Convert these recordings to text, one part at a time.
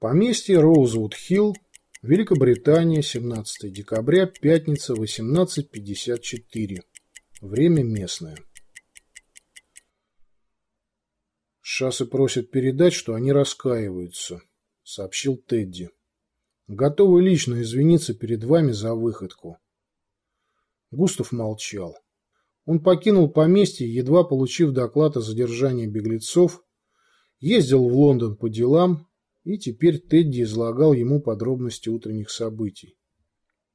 Поместье Роузвуд-Хилл, Великобритания, 17 декабря, пятница, 18.54. Время местное. Шассы просят передать, что они раскаиваются, сообщил Тедди. Готовы лично извиниться перед вами за выходку. Густав молчал. Он покинул поместье, едва получив доклад о задержании беглецов, ездил в Лондон по делам, и теперь Тедди излагал ему подробности утренних событий.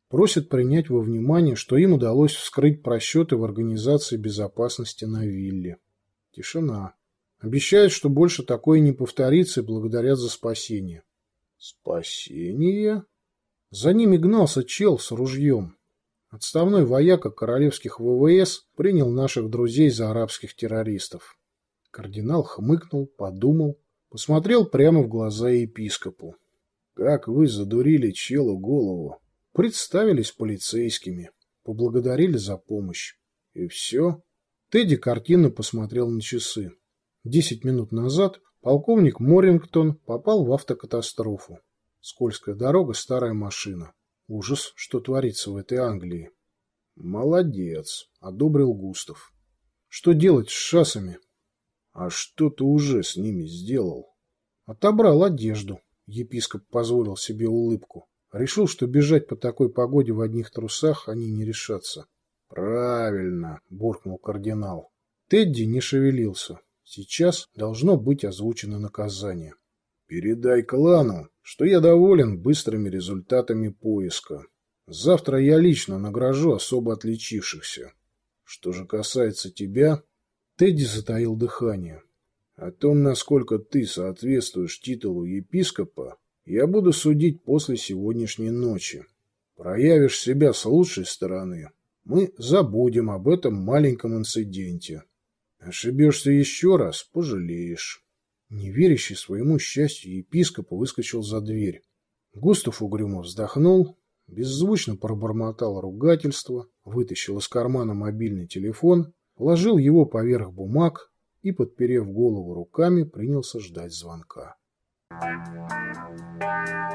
Просит принять во внимание, что им удалось вскрыть просчеты в организации безопасности на вилле. Тишина. Обещают, что больше такое не повторится и благодарят за спасение. Спасение? За ними гнался чел с ружьем. Отставной вояка королевских ВВС принял наших друзей за арабских террористов. Кардинал хмыкнул, подумал, посмотрел прямо в глаза епископу. «Как вы задурили челу голову!» Представились полицейскими, поблагодарили за помощь. И все. Тедди картинно посмотрел на часы. Десять минут назад полковник Морингтон попал в автокатастрофу. Скользкая дорога, старая машина. Ужас, что творится в этой Англии. Молодец, одобрил Густав. Что делать с шассами? А что ты уже с ними сделал? Отобрал одежду. Епископ позволил себе улыбку. Решил, что бежать по такой погоде в одних трусах они не решатся. Правильно, буркнул кардинал. Тедди не шевелился. Сейчас должно быть озвучено наказание. Передай клану, что я доволен быстрыми результатами поиска. Завтра я лично награжу особо отличившихся. Что же касается тебя, Тедди затаил дыхание. О том, насколько ты соответствуешь титулу епископа, я буду судить после сегодняшней ночи. Проявишь себя с лучшей стороны, мы забудем об этом маленьком инциденте. Ошибешься еще раз, пожалеешь. Неверящий своему счастью епископ выскочил за дверь. Густав угрюмо вздохнул, беззвучно пробормотал ругательство, вытащил из кармана мобильный телефон, положил его поверх бумаг и, подперев голову руками, принялся ждать звонка. Thank you.